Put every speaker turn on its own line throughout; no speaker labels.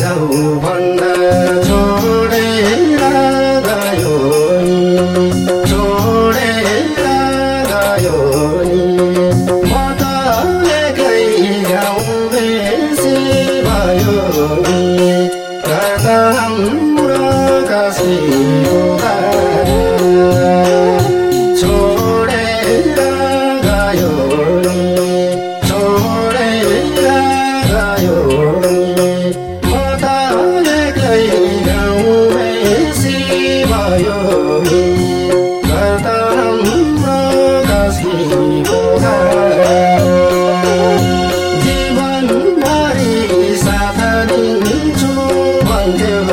जाऊ भन्न until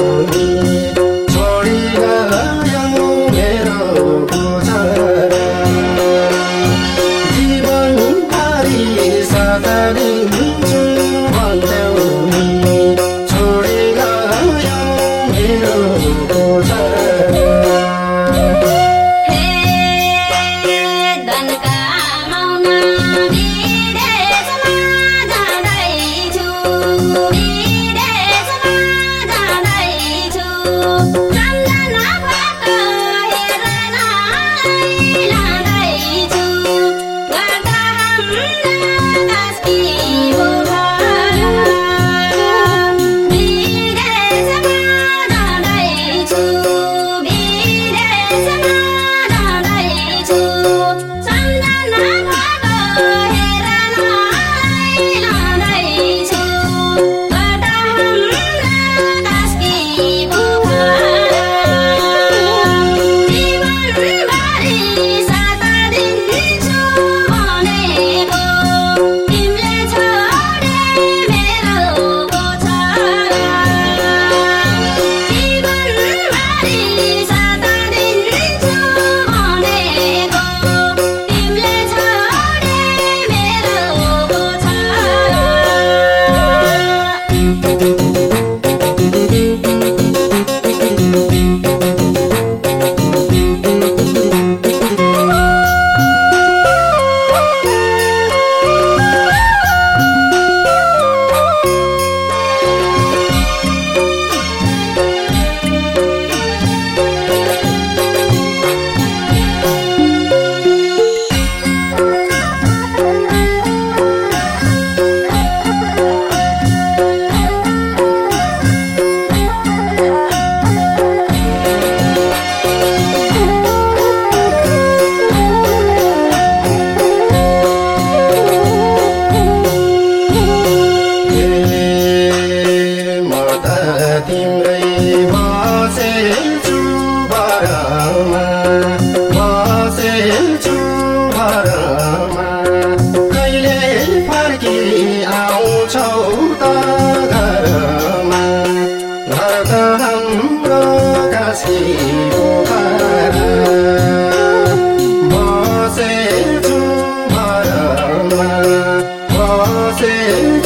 you.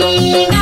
Thank
you.